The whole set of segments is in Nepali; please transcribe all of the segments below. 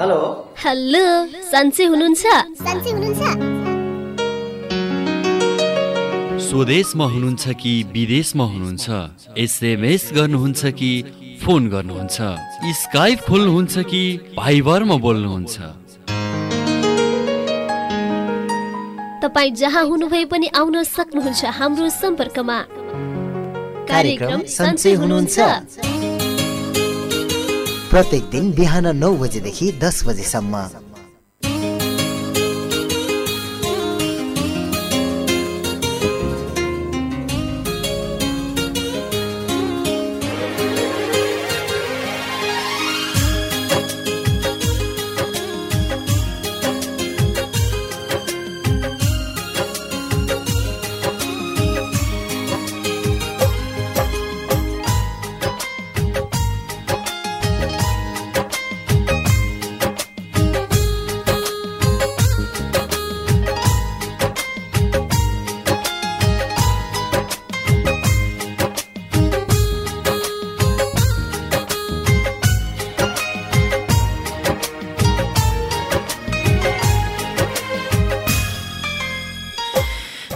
हेलो? हेलो सन्चै हुनुहुन्छ? सन्चै हुनुहुन्छ? स्वदेशमा हुनुहुन्छ कि विदेशमा हुनुहुन्छ? एसएमएस गर्नुहुन्छ कि फोन गर्नुहुन्छ? स्काइप खोल्नुहुन्छ कि भाइबरमा बोल्नुहुन्छ? तपाईँ जहाँ हुनुभए पनि आउन सक्नुहुन्छ हाम्रो सम्पर्कमा। कार्यक्रम सन्चै हुनुहुन्छ। प्रत्येक दिन बिहान नौ बजेदेखि दस बजेसम्म।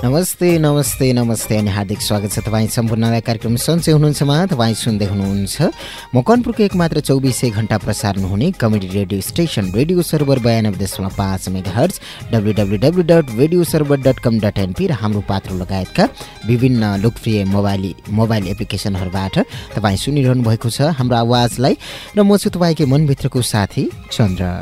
नमस्ते नमस्ते नमस्ते अनि हार्दिक स्वागत छ तपाईँ सम्पूर्णलाई कार्यक्रम सन्चै हुनुहुन्छमा तपाईँ सुन्दै हुनुहुन्छ। मकनपुरको एक मात्र चौबिसै घन्टा प्रसारण हुने comedy radio station radio server बयानब्बे दशमलव पाँच मेगा हर्च डब्लु र हाम्रो पात्र लगायतका विभिन्न लोकप्रिय मोबाइल मोबाइल एप्लिकेसनहरूबाट तपाईँ सुनिरहनु भएको छ हाम्रो आवाजलाई र म छु तपाईँकै मनभित्रको साथी चन्द्र।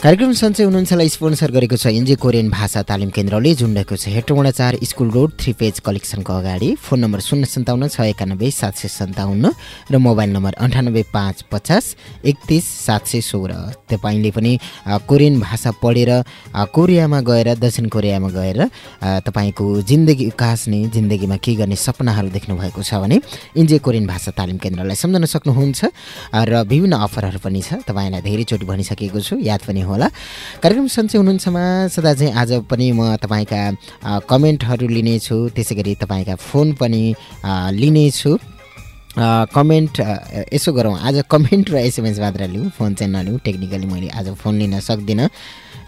कार्यक्रम सन्चै हुनुहुन्छलाई स्पोन्सर गरेको छ एनजे कोरियन भाषा तालिम केन्द्रले जुन्डेको छ हेटौँडा चार स्कुल रोड थ्री पेज कलेक्सनको अगाडि। फोन नम्बर शून्य सन्ताउन्न छ एकानब्बे सात सय सन्ताउन्न र मोबाइल नम्बर अन्ठानब्बे पाँच पचास एकतिस सात सय सोह्र। तपाईँले पनि कोरियन भाषा पढेर कोरियामा गएर दक्षिण कोरियामा गएर तपाईँको जिन्दगी उकास्ने जिन्दगीमा के गर्ने सपनाहरू देख्नु भएको छ भने इन्जे कोरियन भाषा तालिम केन्द्रलाई सम्झन सक्नुहुन्छ। र विभिन्न अफरहरू पनि छ। तपाईँलाई धेरैचोटि भनिसकेको छु। याद पनि होला। कार्यक्रम सन्चै हुनुहुन्छमा सदा चाहिँ आज पनि म तपाईँका कमेन्टहरू लिनेछु। त्यसै गरी तपाईँका फोन पनि लिनेछु। कमेन्ट यसो गरौँ। आज कमेन्ट र एसएमएस मात्र लिउँ फोन चाहिँ नलिउँ। टेक्निकली मैले आज फोन लिन सक्दिनँ।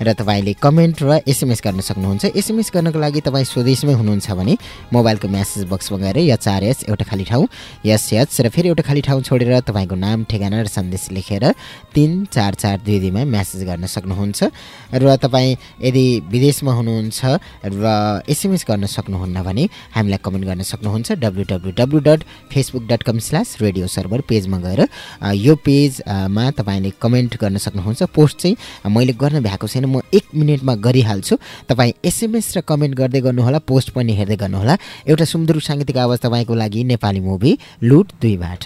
र तपाईँले कमेन्ट र एसएमएस गर्न सक्नुहुन्छ। एसएमएस गर्नको लागि तपाईँ स्वदेशमै हुनुहुन्छ भने मोबाइलको म्यासेज बक्समा गएर एच एउटा खाली ठाउँ यस एच र फेरि एउटा खाली ठाउँ छोडेर तपाईँको नाम ठेगाना र सन्देश लेखेर तिन चार चार दुई दुईमा म्यासेज गर्न सक्नुहुन्छ। र तपाईँ यदि विदेशमा हुनुहुन्छ र एसएमएस गर्न सक्नुहुन्न भने हामीलाई कमेन्ट गर्न सक्नुहुन्छ। W W W dot Facebook dot com slash radio server पेजमा गएर यो पेजमा तपाईँले कमेन्ट गर्न सक्नुहुन्छ। पोस्ट चाहिँ मैले गर्न भ्याएको छैन म एक मिनटमा गरिहाल्छु। तपाईँ एसएमएस र कमेन्ट गर्दै गर्नुहोला पोस्ट पनि हेर्दै गर्नुहोला। एउटा सुन्दर साङ्गीतिक आवाज तपाईँको लागि नेपाली मुभी लुट दुईबाट।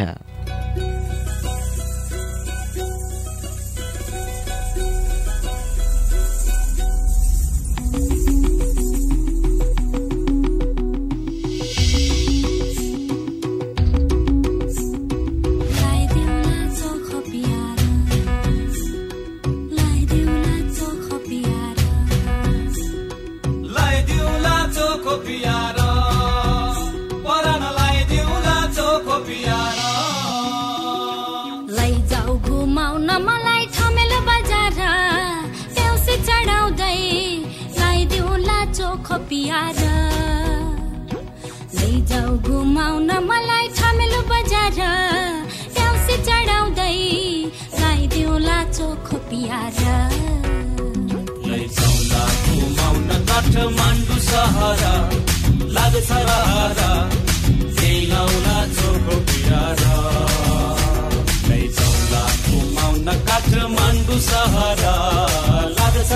पियार लैजाऊ घुमाउन मलाई ठमेलो बजार ट्याउसी चढाउँदै चोखो पियार घुमाउन काठमाडौँ सहर। लाग्छ घुमाउन काठमाडौँ सहर। लाग्छ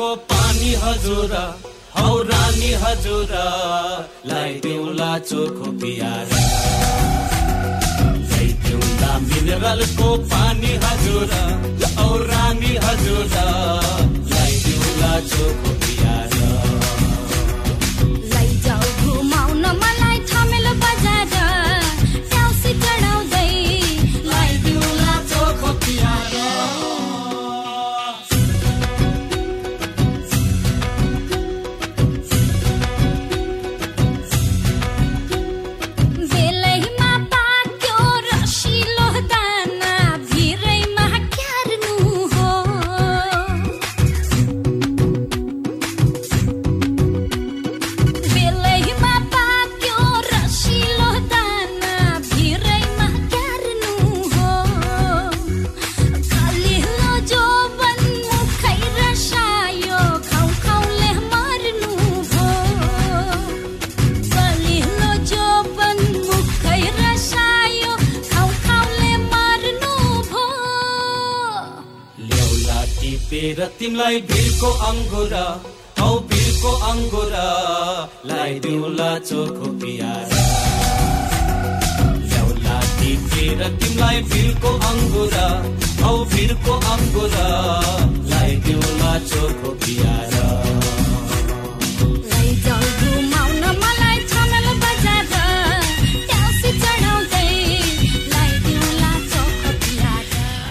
मिनरलको पानी हजुर हौ रानी हजुर लगाइदेऊला चोखो पियार। ल्याइदेऊला मिनरलको पानी हजुर औ रानी हजुर ल्याइदेऊला चोखो तिमीलाई भिरको अङ्गुरा हौ भिरको अङ्गुरा लगाइदिउँला चोखो पियार। ल्याउला टिपेर तिमीलाई भिरको अङ्गुरा हौ भिरको अङ्गुरा लगाइदिउँला चोखो पियार।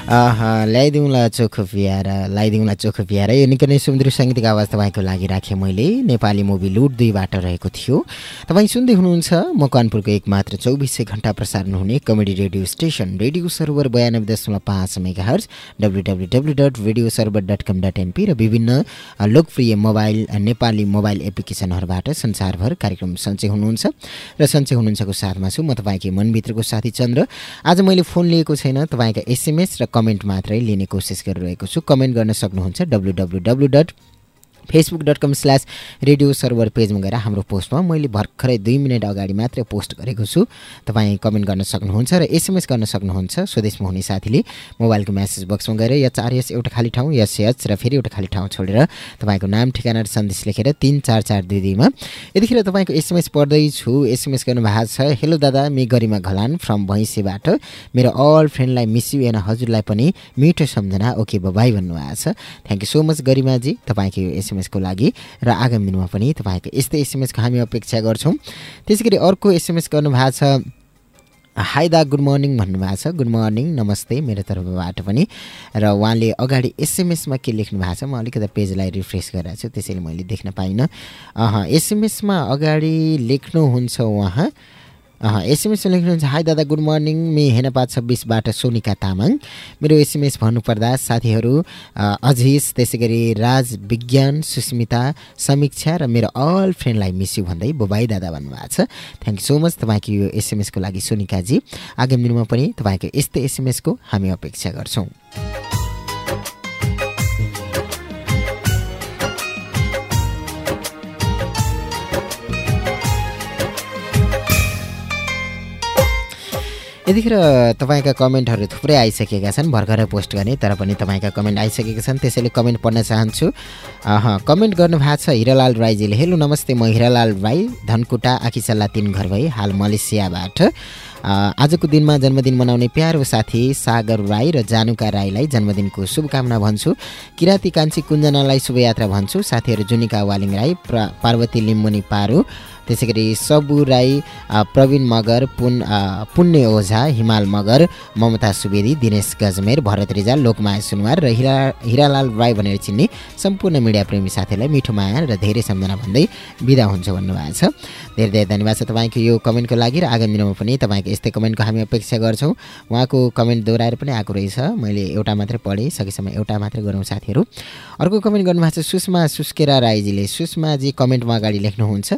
ल्याइदिउँला चोखो पियार लगाइदिउँला चोखो पियार। यो निकै नै सुमधुर सङ्गीतको आवाज तपाईँको लागि राखेँ मैले। नेपाली मुभी लुट दुईबाट रहेको थियो। तपाईँ सुन्दै हुनुहुन्छ म कानपुरको एक मात्र चौबिसै घन्टा प्रसारण हुने comedy radio station radio server बयानब्बे दशमलव पाँच mega hertz W W W dot radio server dot com dot NP र विभिन्न लोकप्रिय मोबाइल नेपाली मोबाइल एप्लिकेसनहरूबाट संसारभर कार्यक्रम सन्चै हुनुहुन्छ। र सन्चै हुनुहुन्छको साथमा छु म तपाईँकै मनभित्रको साथी चन्द्र। आज मैले फोन लिएको छैन तपाईँका एसएमएस र कमेन्ट मात्रै लिने कोसिस गरिरहेको छु। कमेन्ट गर्न सक्नुहुन्छ W W W dot facebook dot com slash radio server पेजमा गएर हाम्रो पोस्टमा मैले भर्खरै दुई मिनट अगाडि मात्रै पोस्ट गरेको छु। तपाईँ कमेन्ट गर्न सक्नुहुन्छ र एसएमएस गर्न सक्नुहुन्छ। स्वदेशमा हुने साथीले मोबाइलको म्यासेज बक्समा गएर यच आर यस एउटा खाली ठाउँ यच र फेरि एउटा खाली ठाउँ छोडेर तपाईँको नाम ठेगाना र सन्देश लेखेर तिन चार चार दुई दुईमा। यतिखेर तपाईँको एसएमएस पढ्दैछु एसएमएस गर्नुभएको छ। हेलो दादा मि गरिमा घलान फ्रम भैँसेबाट। मेरो अल फ्रेन्डलाई मिस यु एन हजुरलाई पनि मिठो सम्झना। ओके बाई भन्नुभएको छ। थ्याङ्क यू सो मच गरिमाजी। तपाईँको यो एसएमएसको लागि र आगामी दिनमा पनि तपाईँको यस्तै एसएमएसको हामी अपेक्षा गर्छौँ। त्यसै गरी अर्को एसएमएस गर्नुभएको छ हाई दा गुड मर्निङ भन्नुभएको छ। गुड मर्निङ नमस्ते मेरो तर्फबाट पनि। र उहाँले अगाडि एसएमएसमा के लेख्नु भएको छ म अलिकति पेजलाई रिफ्रेस गरेको छु त्यसैले मैले देख्न पाइनँ। एसएमएसमा अगाडि लेख्नुहुन्छ उहाँ अह एसएमएसमा लेख्नुहुन्छ हाई दादा गुड मर्निङ मे हेनपा छब्बिसबाट सोनिका तामाङ। मेरो एसएमएस भन्नुपर्दा साथीहरू अजिज त्यसै गरी राज विज्ञान सुस्मिता समीक्षा र मेरो अल फ्रेन्डलाई मिस यु भन्दै बोबाई दादा भन्नुभएको छ। थ्याङ्क यू सो मच तपाईँको यो एसएमएसको लागि सोनिकाजी। आगामी दिनमा पनि तपाईँको यस्तै एसएमएसको हामी अपेक्षा गर्छौँ। यतिखेर तपाईँका कमेन्टहरू थुप्रै आइसकेका छन् भर्खरै पोस्ट गर्ने तर पनि तपाईँका कमेन्ट आइसकेका छन् त्यसैले कमेन्ट पढ्न चाहन्छु। कमेन्ट गर्नुभएको छ हिरालाल राईजीले। हेलो नमस्ते म हिरालाल राई धनकुटा आखिसल्ला तिन घर भई हाल मलेसियाबाट। आजको दिनमा जन्मदिन मनाउने प्यारो साथी सागर राई र जानुका राईलाई जन्मदिनको शुभकामना भन्छु। किराती कान्छी कुञ्जनालाई शुभयात्रा भन्छु। साथीहरू जुनिका वालिङ राई प्र पार्वती लिम्बुनी पारू त्यसै गरी सबु राई प्रवीण मगर पुन पुण्य ओझा हिमाल मगर ममता सुवेदी दिनेश गजमेर भरत रिजाल लोकमाया सुनवार र हिरा हिरालाल राई भनेर चिन्ने सम्पूर्ण मिडिया प्रेमी साथीहरूलाई मिठो माया र धेरै सम्झना भन्दै बिदा हुन्छ भन्नुभएको छ। धेरै धेरै धन्यवाद छ तपाईँको यो कमेन्टको लागि र आगामी दिनमा पनि तपाईँको यस्तै कमेन्टको हामी अपेक्षा गर्छौँ। उहाँको कमेन्ट दोहोऱ्याएर पनि आएको रहेछ। मैले एउटा मात्रै पढेँ सकेसम्म एउटा मात्रै गरौँ साथीहरू। अर्को कमेन्ट गर्नुभएको छ सुषमा सुस्केरा राईजीले। सुषमाजी कमेन्टमा अगाडि लेख्नुहुन्छ।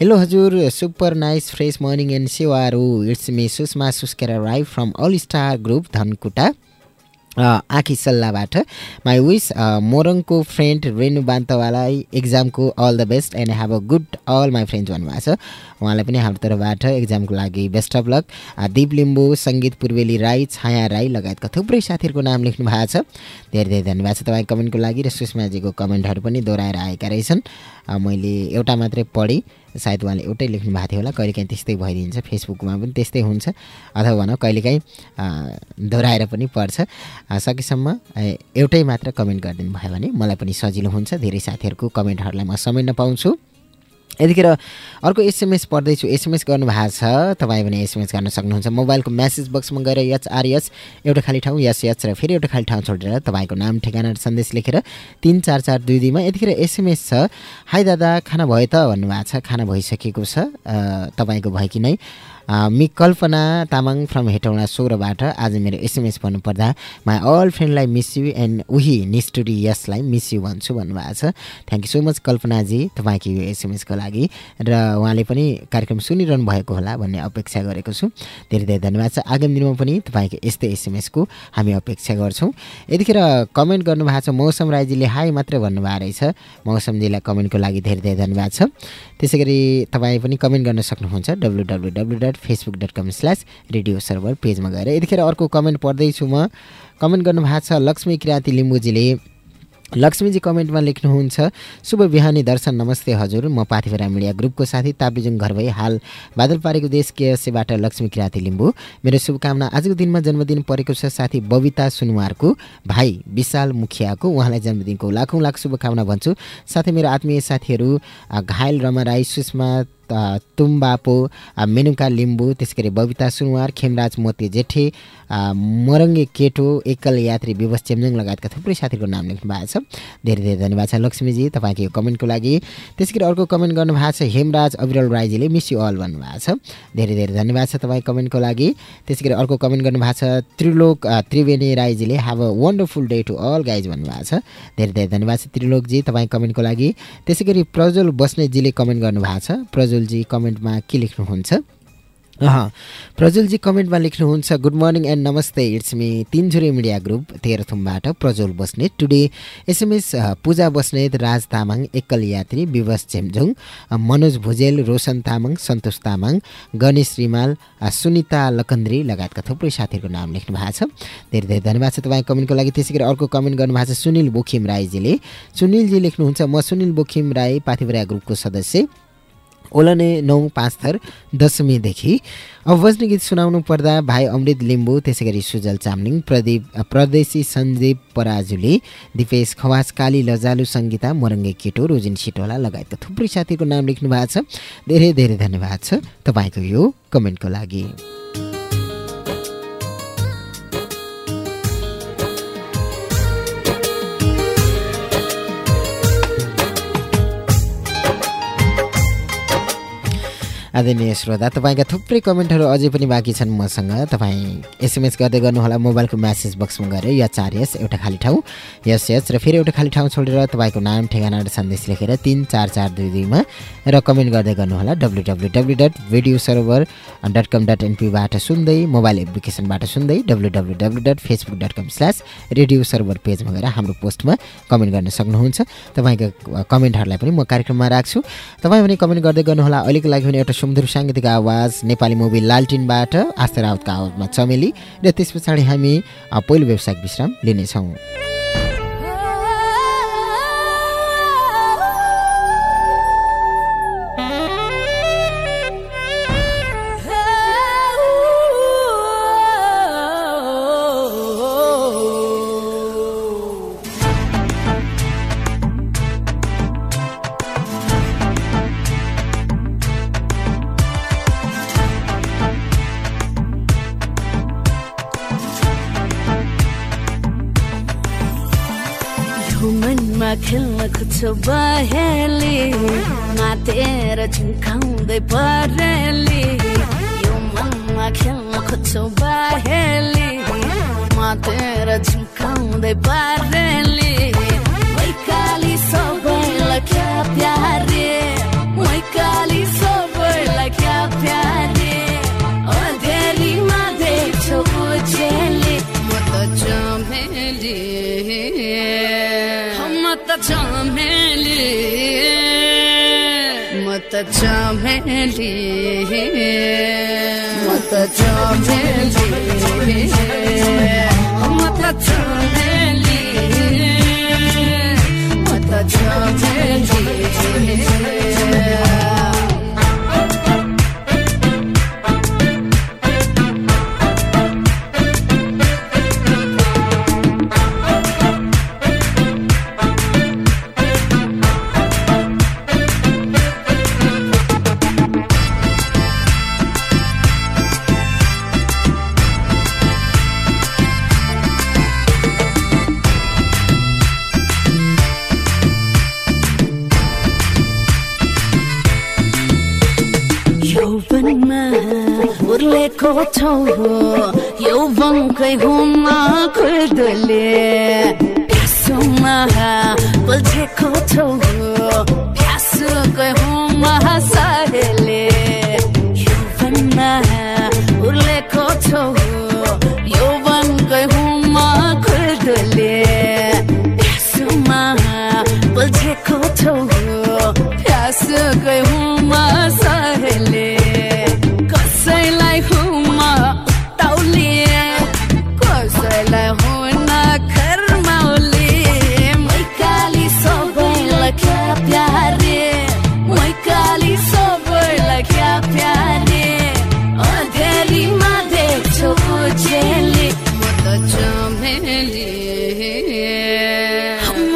हेलो हजुर super nice fresh morning and सेवारो it's me Sushma Suskera Rai from all star group Dhankuta आँखी सल्लाहबाट माई विस मोरङको फ्रेन्ड रेणु बान्तवालाई एक्जामको all the best and have a good all my friends भन्नुभएको छ उहाँलाई पनि हाम्रो तर्फबाट एक्जामको लागि बेस्ट अफ लक दिप लिम्बू सङ्गीत पूर्वेली राई छाया राई लगायतका थुप्रै साथीहरूको नाम लेख्नु भएको छ धेरै धेरै धन्यवाद छ तपाईँ कमेन्टको लागि र सुषमाजीको कमेन्टहरू पनि दोहोऱ्याएर आएका रहेछन्। अ, मैले एउटा मात्रै पढेँ। सायद उहाँले एउटै लेख्नु भएको थियो होला। कहिलेकाहीँ त्यस्तै भइदिन्छ फेसबुकमा पनि त्यस्तै हुन्छ अथवा भनौँ कहिलेकाहीँ दोहोऱ्याएर पनि पर्छ। सकेसम्म एउटै मात्र कमेन्ट गरिदिनु भयो भने मलाई पनि सजिलो हुन्छ। धेरै साथीहरूको कमेन्टहरूलाई म समेट्न पाउँछु। यतिखेर अर्को एसएमएस पढ्दैछु। एसएमएस गर्नुभएको छ। तपाईँ पनि एसएमएस गर्न सक्नुहुन्छ। मोबाइलको म्यासेज बक्समा गएर यच आरएस एउटा खाली ठाउँ यस यच र फेरि एउटा खाली ठाउँ छोडेर तपाईँको नाम ठेगाना र सन्देश लेखेर तिन चार चार दुई दुईमा यतिखेर एसएमएस छ। हाई दादा खाना भयो त भन्नुभएको छ। खाना भइसकेको छ। तपाईँको भयो कि नै? मि कल्पना तामाङ फ्रम हेटौँडा सोह्रबाट आज मेरो एसएमएस भन्नुपर्दा माई अल फ्रेन्डलाई मिस यु एन्ड उही निष्ठुरी यसलाई मिस यु भन्छु भन्नुभएको छ। थ्याङ्क यू सो मच कल्पनाजी तपाईँको यो एसएमएसको लागि। र उहाँले पनि कार्यक्रम सुनिरहनु भएको होला भन्ने अपेक्षा गरेको छु। धेरै धेरै धन्यवाद छ। आगामी दिनमा पनि तपाईँको यस्तै एसएमएसको हामी अपेक्षा गर्छौँ। यतिखेर कमेन्ट गर्नुभएको छ मौसम राईजीले हाई मात्रै भन्नुभएको रहेछ। मौसमजीलाई कमेन्टको लागि धेरै धेरै धन्यवाद छ। त्यसै गरी तपाईँ पनि कमेन्ट गर्न सक्नुहुन्छ W W W dot facebook dot com slash radio server पेजमा गएर। यतिखेर अर्को कमेन्ट पढ्दैछु म। कमेन्ट गर्नुभएको छ लक्ष्मी किराँती लिम्बूजीले। लक्ष्मीजी कमेन्टमा लेख्नुहुन्छ शुभ बिहानी दर्शन नमस्ते हजुर। म पाथिभरा मिडिया ग्रुपको साथी ताप्लेजुङ घर भई हाल बादल पारेको देश केएससीबाट लक्ष्मी किराँती लिम्बू। मेरो शुभकामना आजको दिनमा जन्मदिन परेको छ साथी बबिता सुनवारको भाइ विशाल मुखियाको। उहाँलाई जन्मदिनको लाखौँ लाख शुभकामना भन्छु। साथै मेरो आत्मीय साथीहरू घायल रमा राई सुषमा तुम्बापो मेनुका लिम्बू त्यसै गरी बबिता सुनवार खेमराज मोती जेठे मरङ्गे केटो एकल यात्री विवश चेम्जोङ लगायतका थुप्रै साथीहरूको नाम लेख्नु भएको छ। धेरै धेरै धन्यवाद छ लक्ष्मीजी तपाईँको यो कमेन्टको लागि। त्यसै गरी अर्को कमेन्ट गर्नुभएको छ हेमराज अविरल राईजीले मिस यु अल भन्नुभएको छ। धेरै धेरै धन्यवाद छ तपाईँ कमेन्टको लागि। त्यसै गरी अर्को कमेन्ट गर्नुभएको छ Trilok Triveni राईजीले have a wonderful day to all guys भन्नुभएको छ। धेरै धेरै धन्यवाद छ त्रिलोकजी तपाईँ कमेन्टको लागि। त्यसै गरी प्रज्वल बस्नेतजीले कमेन्ट गर्नुभएको छ। प्रज्वलजी कमेन्टमा के लेख्नुहुन्छ? अह प्रज्वलजी कमेन्टमा लेख्नुहुन्छ गुड मर्निङ एन्ड नमस्ते it's me Tinjure media group तेह्रथुमबाट Prajwal Basnet. Today SMS Puja Basnet Raj Tamang एकल यात्री विवश चेम्जोङ अ, मनोज भुजेल रोशन तामाङ सन्तोष तामाङ गणेश रिमाल सुनिता लकन्द्री लगायतका थुप्रै साथीहरूको नाम लेख्नु भएको छ। धेरै धेरै धन्यवाद छ तपाईँ कमेन्टको लागि। त्यसै गरी अर्को कमेन्ट गर्नुभएको छ सुनिल बोखिम राईजीले। सुनिलजी लेख्नुहुन्छ म सुनिल बोखिम राई पाथिभरा ग्रुपको सदस्य। ओलने नौ पाँच थर दशमीदेखि अब बज्ने गीत सुनाउनु पर्दा भाइ अमृत लिम्बू त्यसै गरी सुजल चामलिङ प्रदीप प्रदेशी सञ्जीव पराजुले दिपेश खवास काली लजालु सङ्गीता मोरङ्गे केटो रोजिन सिटोला लगायतका थुप्रै साथीको नाम लेख्नु भएको छ। धेरै धेरै धन्यवाद छ तपाईँको यो कमेन्टको लागि। आदरणीय श्रोता तपाईँका थुप्रै कमेन्टहरू अझै पनि बाँकी छन् मसँग। तपाईँ एसएमएस गर्दै गर्नुहोला मोबाइलको म्यासेज बक्समा गएर या चार यस एउटा खाली ठाउँ यस यस र फेरि एउटा खाली ठाउँ छोडेर तपाईँको नाम ठेगाना र सन्देश लेखेर तिन चार चार दुई दुईमा र कमेन्ट गर्दै गर्नुहोला W W W dot radio server dot com dot एनपीबाट सुन्दै मोबाइल एप्लिकेसनबाट सुन्दै W W W dot facebook dot com slash radio server पेजमा गएर हाम्रो पोस्टमा कमेन्ट गर्न सक्नुहुन्छ। तपाईँका कमेन्टहरूलाई पनि म कार्यक्रममा राख्छु। तपाईँ पनि कमेन्ट गर्दै गर्नुहोला। अहिलेको लागि पनि एउटा सुमधुर साङ्गीतिक आवाज नेपाली मुभी लालटिनबाट आस्था राउतको आवाजमा चमेली र त्यस पछाडि हामी पहिलो व्यावसायिक विश्राम लिनेछौँ। खोज्छ बहेली मातेर झुकाउँदै परेली। यो मनमा खेल्न खोज्छ बहेली मातेर झुकाउँदै परेली। अच्छा चमेली मत अच्छा चमेली मत अच्छा चमेली मत चमेली मत चमेली هما خذ لي سمها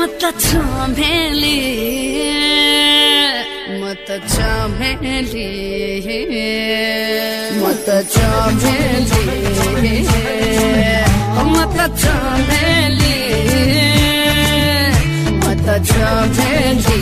मत छामेली मत छामेली मत छामेली मत छामेली मत छामेली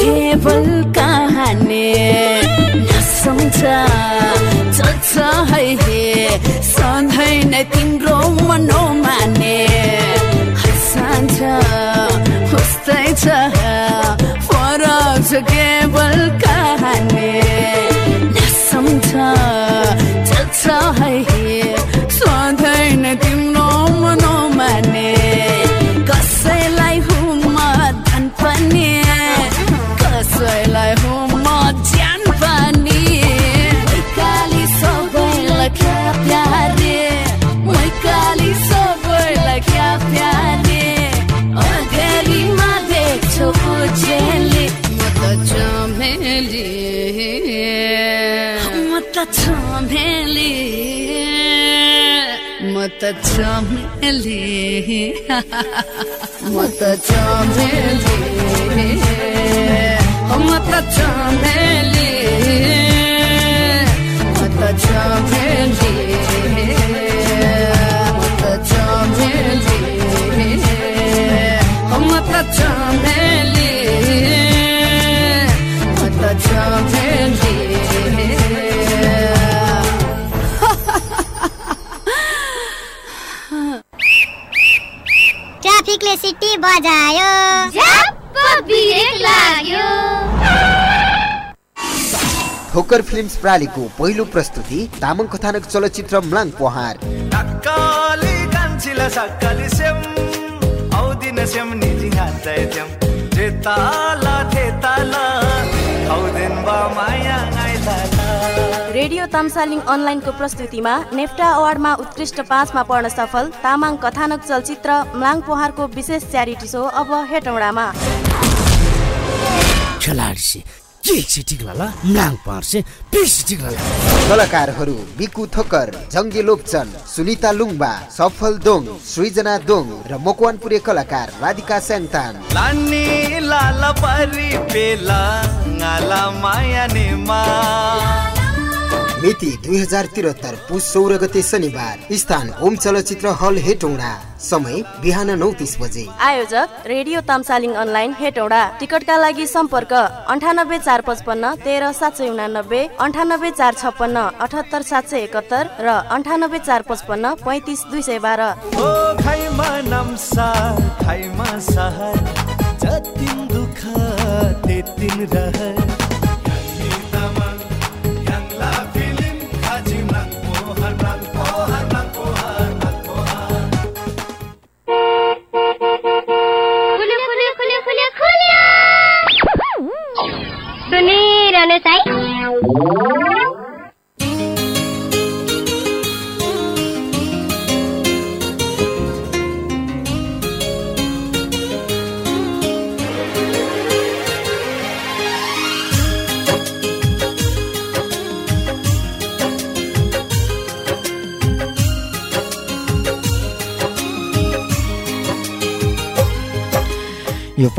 केवल कहानी नसम्झ चल्छ है हे सधैँ नै तिम्रो मनो माने उस्तै छ फरक छ केवल कहानी नसम्झ चल्छ है मत चमेली मत चमेली मत चमेली मत चमेली मत चमेली मत चमेली सिटी बजायो। लाग्यो। ठोकर फिल्म्स प्रालीको पहिलो प्रस्तुति तामाङ कथानक चलचित्र म्लाङ पहाड। जेताला थेताला रेडियो तामसालिङ अनलाइनको प्रस्तुतिमा नेफ्टा अवार्डमा उत्कृष्ट पाँचमा पर्न सफल तामाङ कथानक चलचित्र म्लाङ पोहारको विशेष च्यारिटी सो अब हेटौँडामा। कलाकारहरू बिकु थोकर जङ्गे लोप्चन सुनिता लुङबा सफल दोङ सृजना दोङ र मकवानपुरे कलाकार राधिका स्याङतान। लानी लाला मिति दुई हजार त्रिहत्तर पुस सोह्र गते शनिबार स्थान ओम चलचित्र हल हेटौँडा। समय बिहान नौ तिस बजे। आयोजक रेडियो तामसालिङ अनलाइन हेटौडा। टिकटका लागि सम्पर्क अन्ठानब्बे चार पचपन्न तेह्र सात सय उनानब्बे अन्ठानब्बे चार छप्पन्न अठहत्तर सात सय एकहत्तर र अन्ठानब्बे चार पचपन्न पैँतिस दुई सय बाह्र। सुनिरहनुहोस् है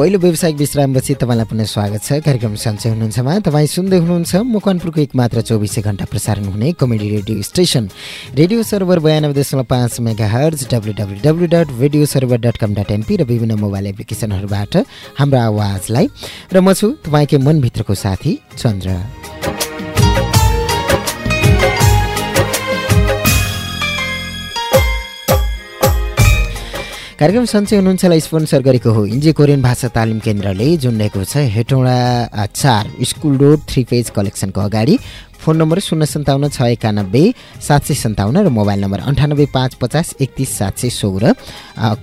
पहिलो व्यावसायिक विश्रामपछि तपाईँलाई पुनः स्वागत छ। कार्यक्रम सन्चय हुनुहुन्छमा तपाईँ सुन्दै हुनुहुन्छ मकवानपुरको एक मात्र चौबिसै घन्टा प्रसारण हुने comedy radio station. Radio server बयानब्बे दशमलव पाँच mega hertz W W W dot radio server dot com dot NP र विभिन्न मोबाइल एप्लिकेसनहरूबाट हाम्रो आवाजलाई। र म छु तपाईँकै मनभित्रको साथी चन्द्र। कार्यक्रम सन्चय हुनुहुन्छलाई स्पोन्सर गरेको हो। इन्जे कोरियन भाषा तालिम केन्द्रले जुन रहेको छ हेटौँडा चार स्कुल रोड थ्री पेज कलेक्सनको अगाडि। फोन नम्बर शून्य सन्ताउन्न छ एकानब्बे सात सय सन्ताउन्न र मोबाइल नम्बर अन्ठानब्बे पाँच पचास एकतिस सात सय सोह्र।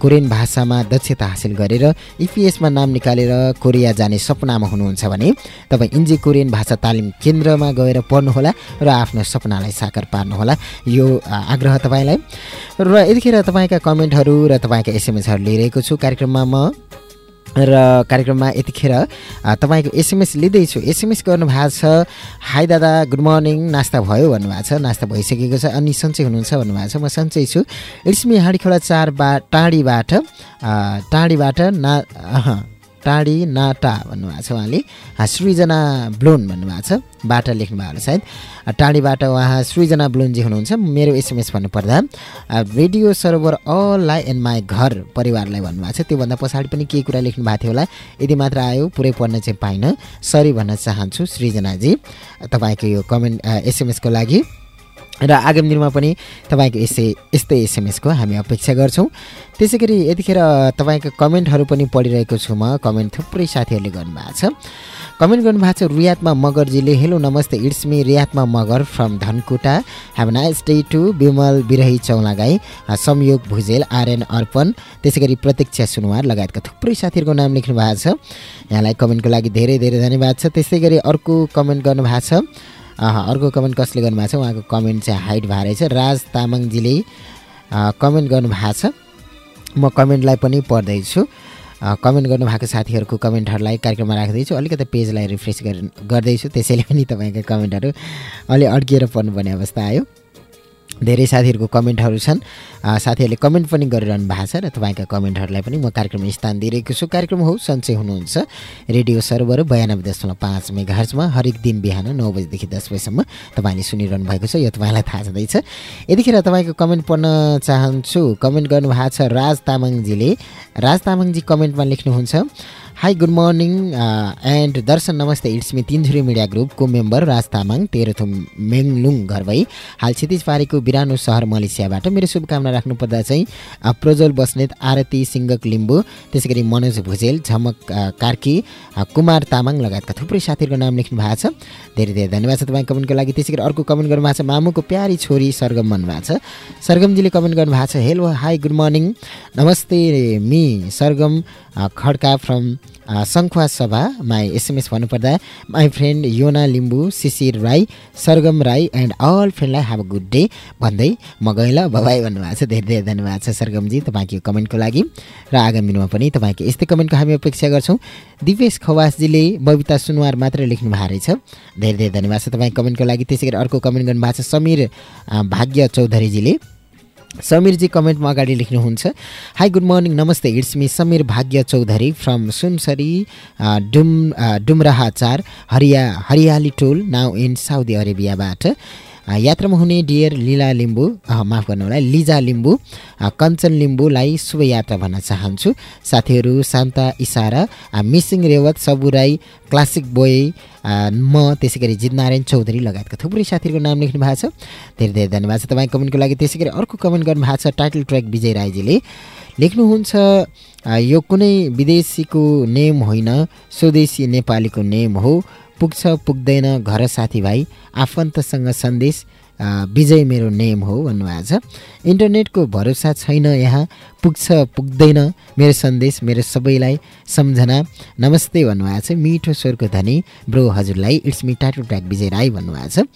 कोरियन भाषामा दक्षता हासिल गरेर इपिएसमा नाम निकालेर कोरिया जाने सपनामा हुनुहुन्छ भने तपाईँ इन्जे कोरियन भाषा तालिम केन्द्रमा गएर पढ्नुहोला र आफ्नो सपनालाई साकार पार्नुहोला। यो आग्रह तपाईँलाई। र यतिखेर तपाईँका कमेन्टहरू र तपाईँका एसएमएसहरू लिइरहेको छु। कार्यक्रममा म र कार्यक्रममा यतिखेर तपाईँको एसएमएस लिँदैछु। एसएमएस गर्नुभएको छ हाई दादा गुड मर्निङ नास्ता भयो भन्नुभएको छ। नास्ता भइसकेको छ अनि सन्चै हुनुहुन्छ भन्नुभएको छ। म सन्चै छु। इट्स मी हाँडीखोला चार बा टाढीबाट टाढीबाट ना टाढी नाटा भन्नुभएको छ उहाँले। सृजना ब्लोन भन्नुभएको छ बाटा लेख्नुभएको होला सायद। टाढीबाट उहाँ सृजना ब्लोनजी हुनुहुन्छ मेरो एसएमएस भन्नुपर्दा। रेडियो सर्भर अललाई एन्ड माई घर परिवारलाई भन्नुभएको छ त्योभन्दा पछाडि पनि केही कुरा लेख्नु भएको थियो होला। यदि मात्र आयो पुरै पढ्न चाहिँ पाइनँ। सरी भन्न चाहन्छु सृजनाजी। तपाईँको यो कमेन्ट एसएमएसको लागि। र आगामी दिनमा पनि तपाईँको यसै यस्तै एसएमएसको हामी अपेक्षा गर्छौँ। त्यसै गरी यतिखेर तपाईँको कमेन्टहरू पनि पढिरहेको छु म। कमेन्ट थुप्रै साथीहरूले गर्नुभएको छ। कमेन्ट गर्नुभएको छ रियात्मा मगरजीले हेलो नमस्ते it's me Riyatma Magar from Dhankuta. Have nice day to Bimal Birahi Chaulagai Sanyog Bhujel Aryan अर्पण। त्यसै गरी प्रतीक्षा सुनवार लगायतका थुप्रै साथीहरूको नाम लेख्नु भएको छ। यहाँलाई कमेन्टको लागि धेरै धेरै धन्यवाद छ। त्यसै गरी अर्को कमेन्ट गर्नुभएको छ। अर्को कमेन्ट कसले गर्नुभएको छ? उहाँको कमेन्ट चाहिँ हाइट भएर रहेछ। राज तामाङजीले कमेन्ट गर्नुभएको छ। म कमेन्टलाई पनि पढ्दैछु। कमेन्ट गर्नुभएको साथीहरूको कमेन्टहरूलाई कार्यक्रममा राख्दैछु। अलिकति पेजलाई रिफ्रेस गर् गर्दैछु। त्यसैले पनि तपाईँको कमेन्टहरू अलि अड्किएर पढ्नुपर्ने अवस्था आयो। धेरै साथीहरूको कमेन्टहरू छन्। साथीहरूले कमेन्ट पनि गरिरहनु भएको छ र तपाईँका कमेन्टहरूलाई पनि म कार्यक्रममा स्थान दिइरहेको छु। कार्यक्रम हो सन्चै हुनुहुन्छ। रेडियो सर्भर बयानब्बे दशमलव पाँच मेगाहर्जमा हरेक दिन बिहान नौ बजीदेखि दस बजीसम्म तपाईँले सुनिरहनु भएको छ। यो तपाईँलाई थाहा छँदैछ। यतिखेर तपाईँको कमेन्ट पढ्न चाहन्छु। कमेन्ट गर्नुभएको छ राज तामाङजीले। राज तामाङजी कमेन्टमा लेख्नुहुन्छ हाई गुड मर्निङ एन्ड दर्शन नमस्ते इट्स मी तिनझुरी मिडिया ग्रुपको मेम्बर राज तामाङ तेह्रथुम मेङलुङ घर भई हाल क्षितिज पारेको बिरानो सहर मलेसियाबाट मेरो शुभकामना राख्नुपर्दा चाहिँ प्रज्वल बस्नेत आरती सिङ्गक लिम्बू त्यसै गरी मनोज भुजेल झमक कार्की कुमार तामाङ लगायतका थुप्रै साथीहरूको नाम लेख्नु भएको छ धेरै धेरै धन्यवाद छ तपाईँ कमेन्टको लागि त्यसै गरी अर्को कमेन्ट गर्नुभएको छ मामुको प्यारी छोरी सरगम भन्नुभएको छ सरगमजीले कमेन्ट गर्नुभएको छ हेलो हाई गुड मर्निङ नमस्ते me Sargam Khadka from Sankhuwa Sabha my SMS भन्नुपर्दा my friend Yona Limbu Shishir Rai Sargam Rai and all फ्रेन्डलाई have a good day भन्दै म गएँ ल बबाई भन्नुभएको छ। धेरै धेरै धन्यवाद छ सरगमजी तपाईँको कमेन्टको लागि। र आगामी दिनमा पनि तपाईँको यस्तै कमेन्टको हामी अपेक्षा गर्छौँ। दिपेश खवासजीले बबिता सुनवार मात्रै लेख्नु भएको रहेछ। धेरै धेरै धन्यवाद छ तपाईँको कमेन्टको लागि। त्यसै गरी अर्को कमेन्ट गर्नुभएको छ समीर भाग्य चौधरीजीले। समीरजी कमेन्टमा अगाडि लेख्नुहुन्छ हाई गुड मर्निङ नमस्ते it's me Samir Bhagya Chaudhary from Sunsari डुम अ, डुमराहा चार हरिया हरियाली टोल नाउ इन साउदी अरेबियाबाट यात्रामा हुने डियर लीला लिम्बू माफ गर्नु होला लिजा लिम्बू कञ्चन लिम्बूलाई शुभ यात्रा भन्न चाहन्छु। साथीहरू शान्ता इसारा मिसिङ रेवत सबु राई क्लासिक बोय म त्यसै गरी जितनारायण चौधरी लगायतका थुप्रै साथीहरूको नाम लेख्नु भएको छ। धेरै धेरै धन्यवाद छ तपाईँ कमेन्टको लागि। त्यसै गरी अर्को कमेन्ट गर्नु भएको छ टाइटल ट्र्याक विजय राईजीले। लेख्नुहुन्छ यो कुनै विदेशीको नेम होइन स्वदेशी नेपालीको नेम हो। पुग्छ पुग्दैन घर साथीभाइ आफन्तसँग सन्देश विजय मेरो नेम हो भन्नुभएको छ। इन्टरनेटको भरोसा छैन यहाँ पुग्छ पुग्दैन मेरो सन्देश मेरो सबैलाई सम्झना। नमस्ते भन्नुभएको छ। मिठो स्वरको धनी ब्रो हजुरलाई। इट्स मी टाटो ट्र्याक विजय राई भन्नुभएको छ।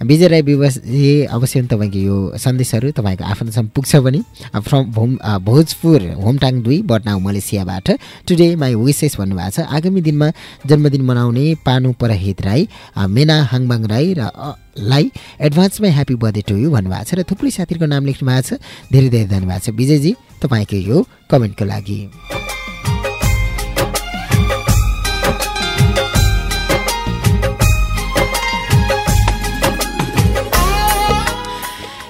विजय राई विवासजी अवश्य पनि तपाईँको यो सन्देशहरू तपाईँको आफन्तसम्म पुग्छ पनि। फ्रम भोम भोजपुर होमटाङ दुई बटनाउ मलेसियाबाट। टुडे माई विसेस भन्नुभएको छ आगामी दिनमा जन्मदिन मनाउने पानु परहित राई मेना हाङबाङ राई र लाई एडभान्समै ह्याप्पी बर्थडे टु यु भन्नुभएको छ र थुप्रै साथीहरूको नाम लेख्नु भएको छ। धेरै धेरै धन्यवाद छ। विजयजी तपाईँको यो कमेन्टको लागि।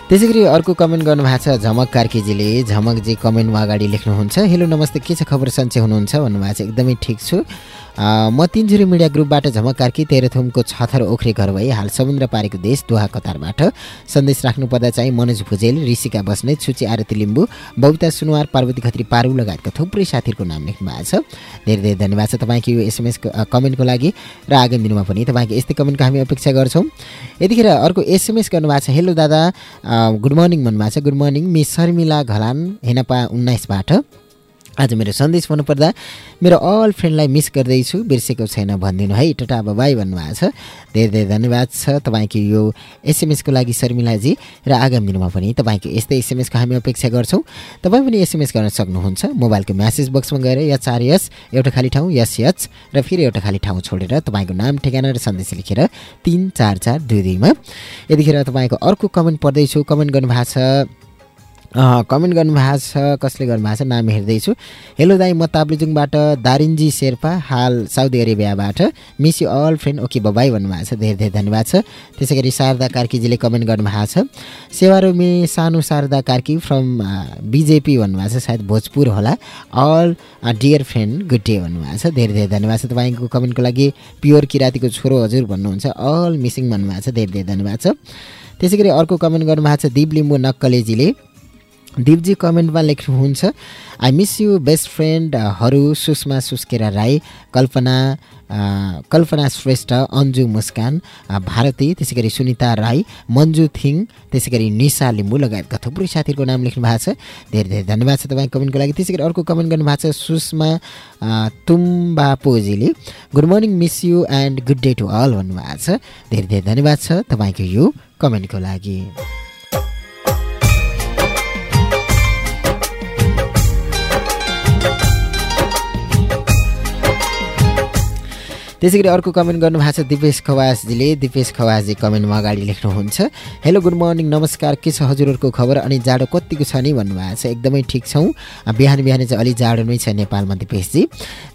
त्यसै गरी अर्को कमेन्ट गर्नुभएको छ झमक कार्कीजीले झमकजी कमेन्टमा अगाडि लेख्नुहुन्छ। हेलो नमस्ते के छ खबर? सन्चै हुनुहुन्छ भन्नुभएको छ। एकदमै ठिक छु। म तिनजुरी मिडिया ग्रुपबाट झमक कार्की तेह्रथुमको छथर ओख्रे घर भई हाल समुद्र पारेको देश दोहा कतारबाट। सन्देश राख्नु पर्दा चाहिँ मनोज भुजेल ऋषिका बस्नेत सुची आरती लिम्बू बबिता सुनवार पार्वती खत्री पारू लगायतका थुप्रै साथीहरूको नाम लेख्नु भएको छ। धेरै धेरै धन्यवाद छ तपाईँको यो एसएमएसको अ, कमेन्टको लागि र आगामी दिनमा पनि तपाईँको यस्तै कमेन्टको हामी अपेक्षा गर्छौँ। यतिखेर अर्को एसएमएस गर्नुभएको छ। हेलो दादा गुड मर्निङ भन्नुभएको छ। Good morning miss Sharmila Ghalan हेनपा उन्नाइसबाट। आज मेरो सन्देश भन्नुपर्दा मेरो अल फ्रेन्डलाई मिस गर्दैछु बिर्सेको छैन भनिदिनु है। टटा बाई भन्नुभएको छ। धेरै धेरै धन्यवाद छ तपाईँको यो एसएमएसको लागि शर्मिलाजी र आगामी दिनमा पनि तपाईँको यस्तै एसएमएसको हामी अपेक्षा गर्छौँ। तपाईँ पनि एसएमएस गर्न सक्नुहुन्छ। मोबाइलको म्यासेज बक्समा गएर यस चार यस एउटा खाली ठाउँ यस यच र फेरि एउटा खाली ठाउँ छोडेर तपाईँको नाम ठेगाना र सन्देश लेखेर तिन चार चार दुई दुईमा। यतिखेर तपाईँको अर्को कमेन्ट पढ्दैछु। कमेन्ट गर्नुभएको छ कमेन्ट गर्नुभएको छ कसले गर्नुभएको छ नाम हेर्दैछु। हेलो दाई म ताप्लेजुङबाट दारिन्जी शेर्पा हाल Saudi अरेबियाबाट। Miss you all friend okay bye bye भन्नुभएको छ धेरै धेरै धन्यवाद छ। त्यसै गरी शारदा कार्कीजीले कमेन्ट गर्नुभएको छ। सेवारोमी सानो शारदा कार्की फ्रम बिजेपी भन्नुभएको छ सायद भोजपुर होला। All dear friend good day भन्नुभएको छ धेरै धेरै धन्यवाद छ। तपाईँको कमेन्टको लागि प्योर किरातीको छोरो हजुर भन्नुहुन्छ। अल मिसिङ भन्नुभएको छ धेरै धेरै धन्यवाद छ। त्यसै गरी अर्को कमेन्ट गर्नुभएको छ दिप लिम्बू नक्कलेजीले। दिपजी कमेन्टमा लेख्नुहुन्छ आई मिस यु बेस्ट फ्रेन्डहरू सुषमा सुस्केरा राई कल्पना अ, कल्पना श्रेष्ठ अन्जु मुस्कान अ, भारती त्यसै गरी सुनिता राई मन्जु थिङ त्यसै गरी निशा लिम्बू लगायतका थुप्रै साथीहरूको नाम लेख्नु भएको छ। धेरै धेरै धन्यवाद छ तपाईँको कमेन्टको लागि। त्यसै गरी अर्को कमेन्ट गर्नुभएको छ Sushma तुम्बापोजीले good morning miss you and good day to all भन्नुभएको छ। धेरै धेरै धन्यवाद छ तपाईँको यो कमेन्टको लागि। त्यसै गरी अर्को कमेन्ट गर्नुभएको छ दिपेश खवासजीले। दिपेश खवासजी कमेन्टमा अगाडि लेख्नुहुन्छ। हेलो गुड मर्निङ नमस्कार। के छ हजुरहरूको खबर? अनि जाडो कतिको छ नि भन्नुभएको छ? एकदमै ठिक छौँ। बिहान बिहान चाहिँ अलि जाडो नै छ नेपालमा दिपेशजी।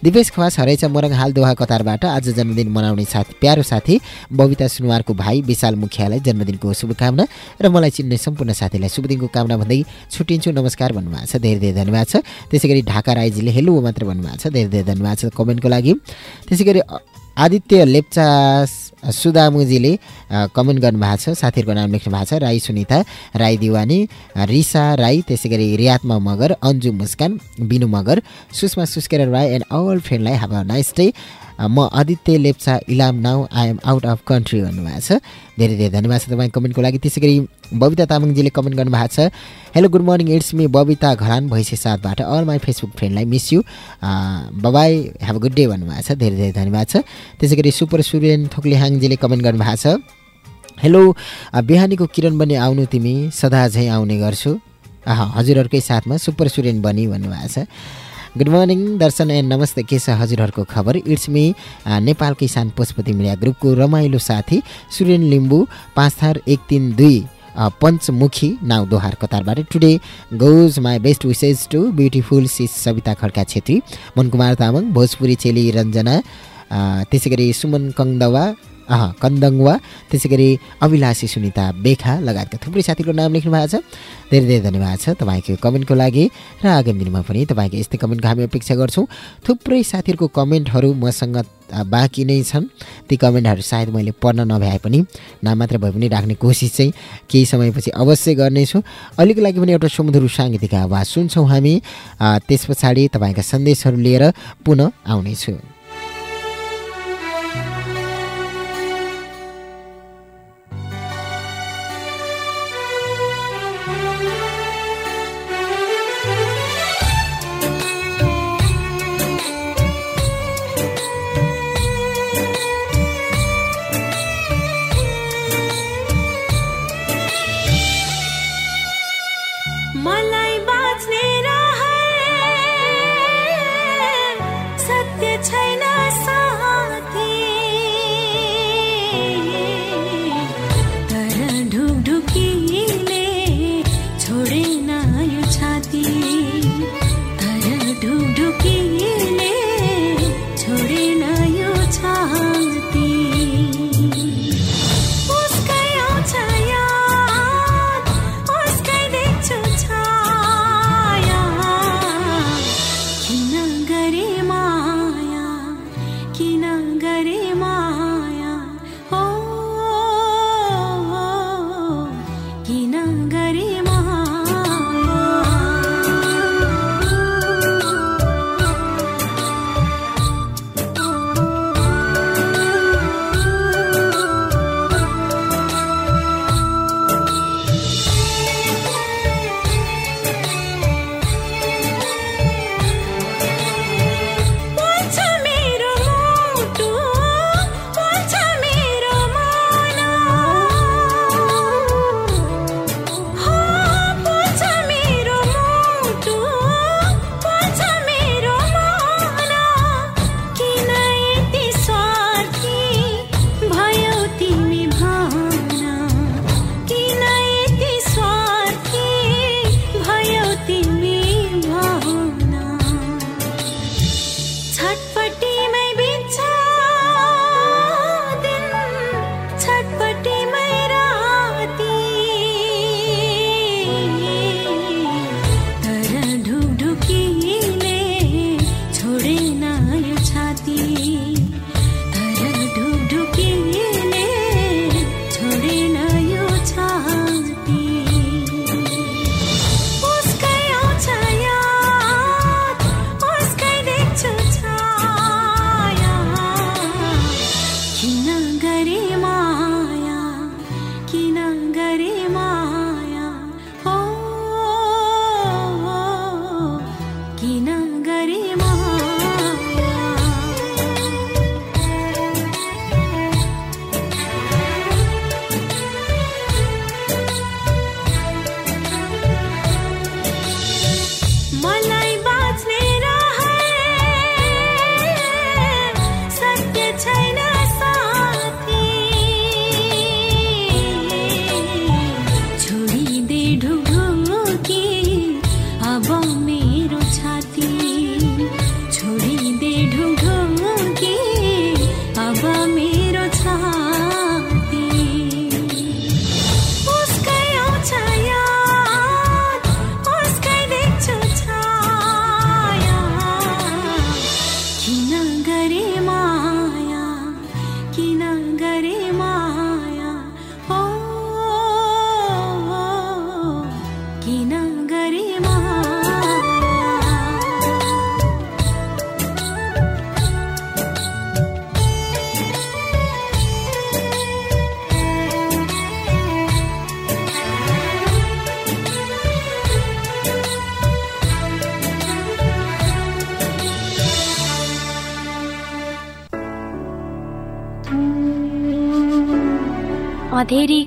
दिपेश खवास हरेछ मोरङ हाल दोहा कतारबाट आज जन्मदिन मनाउने साथी प्यारो साथी बबिता सुनवारको भाइ विशाल मुखियालाई जन्मदिनको शुभकामना र मलाई चिन्ने सम्पूर्ण साथीलाई शुभ दिनको कामना भन्दै छुट्टिन्छु। नमस्कार भन्नुभएको छ। धेरै धेरै धन्यवाद छ। त्यसै गरी ढाका राईजीले हेलो मात्र भन्नुभएको छ। धेरै धेरै धन्यवाद छ कमेन्टको लागि। त्यसै गरी आदित्य लेप्चा सुदामुजीले कमेन्ट गर्नुभएको छ साथीहरूको नाम लेख्नु भएको छ राई सुनिता राई दिवानी रिसा राई त्यसै गरी रियात्मा मगर अन्जु मुस्कान बिनु मगर सुषमा सुस्केर राई एन्ड अल फ्रेन्डलाई हाभ अ नाइस डे म Aditya Lepcha Ilam now I am out of country भन्नुभएको छ। धेरै धेरै धन्यवाद छ तपाईँ कमेन्टको लागि। त्यसै गरी बबिता तामाङजीले कमेन्ट गर्नुभएको छ hello good morning it's me Babita घरान भैँसे साथबाट। All my Facebook फ्रेन्डलाई miss you bye bye have good day भन्नुभएको छ। धेरै धेरै धन्यवाद छ। त्यसै गरी सुपर सुरेन थोक्लिहाङजीले कमेन्ट गर्नुभएको छ हेलो अ, बिहानीको किरण बनी आउनु तिमी सदा झैँ आउने गर्छु। हजुरहरूकै साथमा सुपर सुरेन बनी भन्नुभएको छ। गुड मर्निङ दर्शन एन्ड नमस्ते के छ हजुरहरूको खबर इट्स मी नेपाल किसान पशुपति मिडिया ग्रुपको रमाइलो साथी सुरेन लिम्बू पाँच थर एक तिन दुई पञ्चमुखी नाउ दोहार कतारबाट today goes my best wishes to beautiful sis Sabita Khadka Chhetri Mankumar Tamang Bhojpuri चेली रञ्जना त्यसै गरी सुमन कङदवा कन्दङ्वा त्यसै गरी अभिलाषी सुनिता बेखा लगायतका थुप्रै साथीको नाम लेख्नु भएको छ। धेरै धेरै धन्यवाद छ तपाईँको कमेन्टको लागि र आगामी दिनमा पनि तपाईँको यस्तै कमेन्टको हामी अपेक्षा गर्छौँ। थुप्रै साथीहरूको कमेन्टहरू मसँग बाँकी नै छन्। ती कमेन्टहरू सायद मैले पढ्न नभ्याए पनि नाम मात्र भए पनि राख्ने कोसिस चाहिँ केही समयपछि अवश्य गर्नेछु। अहिलेको लागि पनि एउटा सुमधुर साङ्गीतिक आवाज सुन्छौँ हामी। त्यस पछाडि तपाईँका सन्देशहरू लिएर पुनः आउनेछु।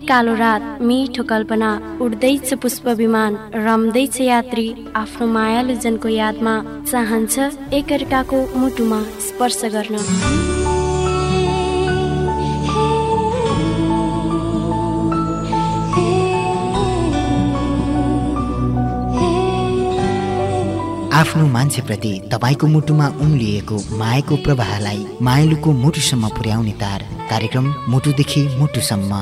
कालो रात मिठो कल्पना उड्दैछ पुष्प विमान रम्दैछ यात्री आफ्नो मायालु जनको यादमा चाहन्छ एकअर्काको मुटुमा स्पर्श गर्न। आफ्नो मान्छेप्रति तपाईँको मुटुमा उम्लिएको मायाको प्रवाहलाई मायालुको मुटुसम्म पुर्याउने तार। कार्यक्रम मुटुदेखि मुटुसम्म।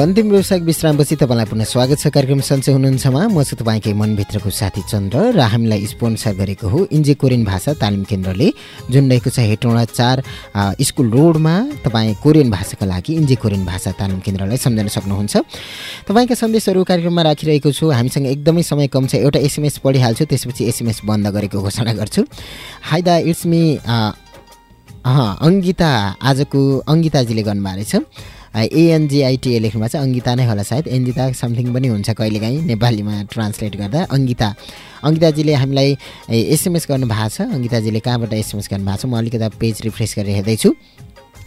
अन्तिम व्यावसायिक विश्रामपछि तपाईँलाई पुनः स्वागत छ कार्यक्रम सन्चै हुनुहुन्छमा म छु तपाईँकै मनभित्रको साथी चन्द्र र हामीलाई स्पोन्सर गरेको हो इन्जे कोरियन भाषा तालिम केन्द्रले जुन रहेको छ हेटौँडा चार स्कुल रोडमा तपाईँ कोरियन भाषाका लागि इन्जे कोरियन भाषा तालिम केन्द्रलाई सम्झन सक्नुहुन्छ। तपाईँका सन्देशहरू कार्यक्रममा राखिरहेको छु। हामीसँग एकदमै समय कम छ। एउटा एसएमएस पढिहाल्छु त्यसपछि एसएमएस बन्द गरेको घोषणा गर्छु। हाई दा इट्स मी अङ्गिता आजको अङ्गिताजीले गर्नुभएको रहेछ एएनजिआइटिए लेख्नु भएको छ अङ्गिता नै होला सायद। एन्जिता समथिङ पनि हुन्छ कहिलेकाहीँ नेपालीमा ट्रान्सलेट गर्दा। अङ्गिता अङ्गिताजीले हामीलाई एसएमएस गर्नुभएको छ। अङ्गिताजीले कहाँबाट एसएमएस गर्नुभएको छ? म अलिकति पेज रिफ्रेस गरेर हेर्दैछु।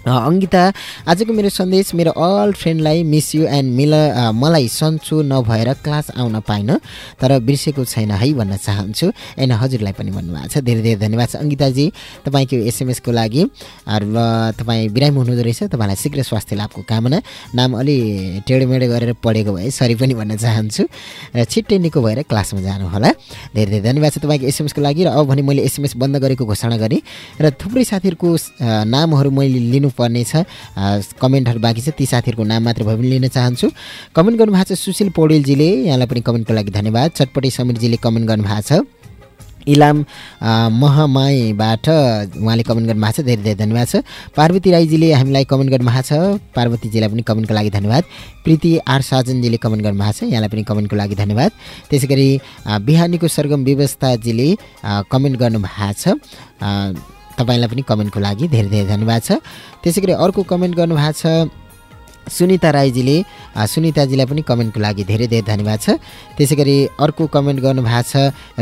अङ्गिता आजको मेरो सन्देश मेरो अल फ्रेन्डलाई मिस यु एन्ड मिल मलाई सन्चो नभएर क्लास आउन पाइनँ तर बिर्सेको छैन है भन्न चाहन्छु। एन्ड हजुरलाई पनि भन्नुभएको छ। धेरै धेरै धन्यवाद छ अङ्गिताजी तपाईँको एसएमएसको लागि। र तपाईँ बिरामी हुनुहुँदो रहेछ तपाईँलाई शीघ्र स्वास्थ्य लाभको कामना। नाम अलि टेढोमेढो गरेर पढेको भए सरी पनि भन्न चाहन्छु। र छिट्टै निको भएर क्लासमा जानु होला धेरै धेरै धन्यवाद छ तपाईँको एसएमएसको लागि। र अब भने मैले एसएमएस बन्द गरेको घोषणा गरेँ। र थुप्रै साथीहरूको नामहरू मैले लिनुपर्ने छ। अ, कमेन्टहरू बाँकी छ। ती साथीहरूको नाम मात्र भए पनि लिन चाहन्छु। कमेन्ट गर्नुभएको छ सुशील पौडेलजीले। यहाँलाई पनि कमेन्टको लागि धन्यवाद। चटपटे समीरजीले कमेन्ट गर्नुभएको छ। इलाम महामाईबाट उहाँले कमेन्ट गर्नुभएको छ। धेरै धेरै धन्यवाद छ। पार्वती राईजीले हामीलाई कमेन्ट गर्नुभएको छ। पार्वतीजीलाई पनि कमेन्टको लागि धन्यवाद। प्रीति आर साजनजीले कमेन्ट गर्नुभएको छ। यहाँलाई पनि कमेन्टको लागि धन्यवाद। त्यसै गरी बिहानीको सरगम व्यवस्थाजीले कमेन्ट गर्नुभएको छ। तपाईँलाई पनि कमेन्टको लागि धेरै धेरै धन्यवाद छ। त्यसै गरी अर्को कमेन्ट गर्नुभएको छ। सुनिता राईजीले सुनिताजीलाई पनि कमेन्टको लागि धेरै धेरै धन्यवाद छ। त्यसै गरी अर्को कमेन्ट गर्नुभएको छ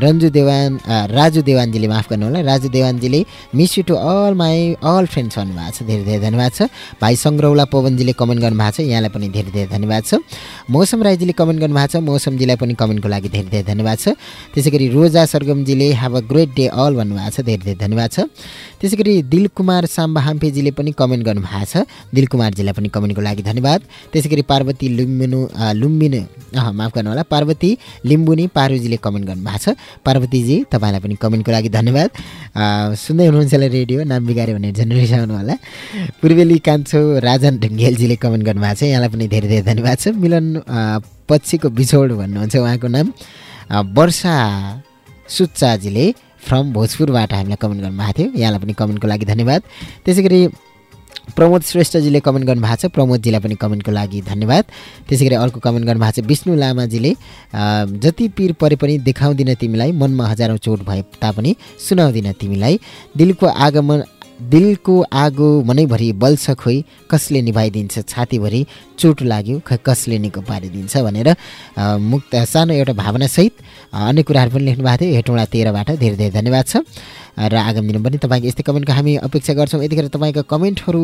रन्जु देवान राजु देवानजीले माफ गर्नु होला Raju देवानजीले miss you to all my all friends भन्नुभएको छ। धेरै धेरै धन्यवाद छ। भाइ सङ्ग्रौला पवनजीले कमेन्ट गर्नुभएको छ। यहाँलाई पनि धेरै धेरै धन्यवाद छ। मौसम राईजीले कमेन्ट गर्नुभएको छ। मौसमजीलाई पनि कमेन्टको लागि धेरै धेरै धन्यवाद छ। त्यसै गरी Roja सरगमजीले have a great day all भन्नुभएको छ। धेरै धेरै धन्यवाद छ। त्यसै गरी दिलकुमार साम्बा हाम्पेजीले पनि कमेन्ट गर्नुभएको छ। दिलकुमारजीलाई पनि कमेन्टको लागि धन्यवाद। त्यसै गरी पार्वती लुम्बिनु लुम्बिनु अह माफ गर्नु होला पार्वती लिम्बुनी पारुजीले कमेन्ट गर्नुभएको छ। पार्वतीजी तपाईँलाई पनि कमेन्टको लागि धन्यवाद। सुन्दै हुनुहुन्छ होला रेडियो नाम बिगाऱ्यो भने झन् रिसाउनु होला। पूर्वेली कान्छो राजन ढुङ्गेलजीले कमेन्ट गर्नुभएको छ। यहाँलाई पनि धेरै धेरै धन्यवाद छ। मिलन पछिको बिछोड भन्नुहुन्छ उहाँको नाम। वर्षा सुच्चाजीले फ्रम भोजपुरबाट हामीलाई कमेन्ट गर्नुभएको थियो। यहाँलाई पनि कमेन्टको लागि धन्यवाद। त्यसै गरी प्रमोद श्रेष्ठजीले कमेन्ट गर्नुभएको छ। प्रमोदजीलाई पनि कमेन्टको लागि धन्यवाद। त्यसै गरी अर्को कमेन्ट गर्नुभएको छ विष्णु लामाजीले जति पिर परे पनि देखाउँदिन तिमीलाई मनमा हजारौँ चोट भए तापनि सुनाउँदिन तिमीलाई। दिलको आगमन दिलको आगो मनैभरि बल्छ खोइ कसले निभाइदिन्छ? छातीभरि चोट लाग्यो खै कसले निको पारिदिन्छ भनेर मुक्त सानो एउटा भावनासहित अन्य कुराहरू पनि लेख्नु भएको थियो। हेटौँडा तेह्रबाट धेरै धेरै धन्यवाद छ। र आगामी दिनमा पनि तपाईँको यस्तै कमेन्टको हामी अपेक्षा गर्छौँ। यतिखेर तपाईँको कमेन्टहरू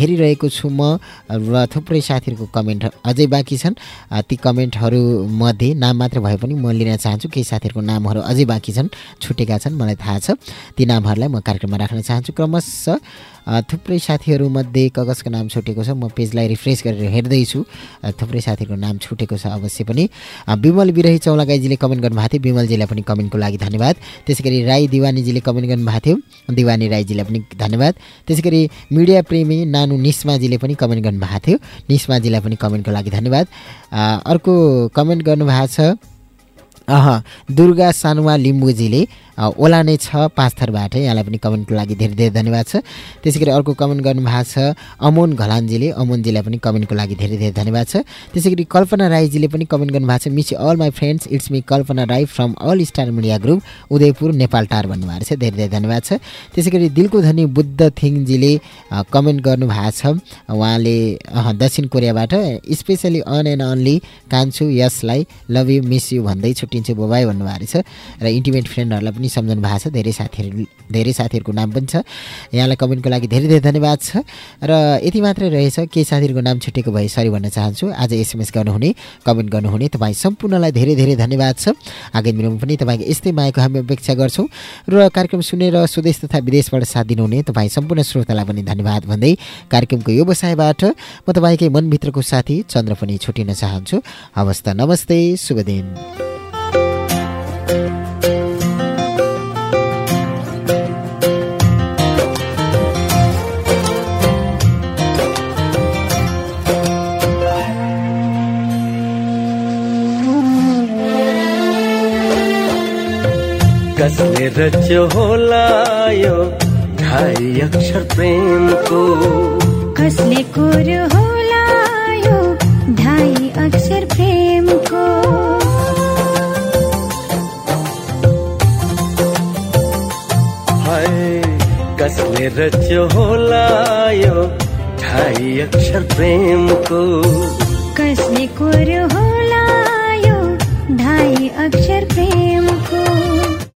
हेरिरहेको छु म र थुप्रै साथीहरूको कमेन्ट अझै बाँकी छन्। ती कमेन्टहरूमध्ये नाम मात्र भए पनि म लिन चाहन्छु। केही साथीहरूको नामहरू अझै बाँकी छन् छुटेका छन् मलाई थाहा छ। ती नामहरूलाई म कार्यक्रममा राख्न चाहन्छु। क्रमशः थुप्रै साथीहरूमध्ये कगजको नाम छुटेको छ। म पेजलाई रिफ्रेस गरेर हेर्दैछु। थुप्रै साथीहरूको नाम छुटेको छ अवश्य पनि। विमल बिरही चौलागाईजीले कमेन्ट गर्नुभएको थियो। विमलजीलाई पनि कमेन्टको लागि धन्यवाद। त्यसै गरी राई दिवानीजीले कमेन्ट गर्नुभएको थियो। दिवानी राईजीलाई पनि धन्यवाद। त्यसै गरी मिडिया प्रेमी नानु निस्माजीले पनि कमेन्ट गर्नुभएको थियो। निस्माजीलाई पनि कमेन्टको लागि धन्यवाद। अर्को कमेन्ट गर्नुभएको छ। अह दुर्गा सानुवा लिम्बुजीले ओला नै छ पाँच थरबाट यहाँलाई पनि कमेन्टको लागि धेरै धेरै धन्यवाद छ। त्यसै गरी अर्को कमेन्ट गर्नुभएको छ अमोन घलानजीले अमोनजीलाई पनि कमेन्टको लागि धेरै धेरै धन्यवाद छ। त्यसै गरी कल्पना राईजीले पनि कमेन्ट गर्नुभएको छ miss all my friends it's me Kalpana Rai from all star media group Udayapur Nepaltar भन्नुभएको छ। धेरै धेरै धन्यवाद छ। त्यसै गरी दिलको धनी बुद्ध थिङजीले कमेन्ट गर्नुभएको छ। उहाँले दक्षिण कोरियाबाट स्पेसली अन एन्ड अनली कान्छु यसलाई लभ यु मिस यु भन्दै छुट्टिन्छु बोबाई भन्नुभएको रहेछ र इन्टिमेट फ्रेन्डहरूलाई पनि सम्झाउनु भएको छ। धेरै साथीहरू धेरै साथीहरूको नाम पनि छ। यहाँलाई कमेन्टको लागि धेरै धेरै धन्यवाद छ। र यति मात्रै रहेछ। केही साथीहरूको नाम छुटेको भए सरी भन्न चाहन्छु। आज एसएमएस गर्नुहुने कमेन्ट गर्नुहुने तपाईँ सम्पूर्णलाई धेरै धेरै धन्यवाद छ। आगामी दिनमा पनि तपाईँको यस्तै मायाको हामी अपेक्षा गर्छौँ। र कार्यक्रम सुनेर स्वदेश तथा विदेशबाट साथ दिनुहुने तपाईँ सम्पूर्ण श्रोतालाई पनि धन्यवाद भन्दै कार्यक्रमको व्यवसायबाट म तपाईँकै मनभित्रको साथी चन्द्र पनि छुटिन चाहन्छु। हवस् त नमस्ते शुभ दिन। कसले रच्यो होला यो ढाई अक्षर प्रेमको कसले कुरो होला यो ढाई अक्षर प्रेमको हाय कसले रच्यो होला यो ढाई अक्षर प्रेमको कसले कुरो होला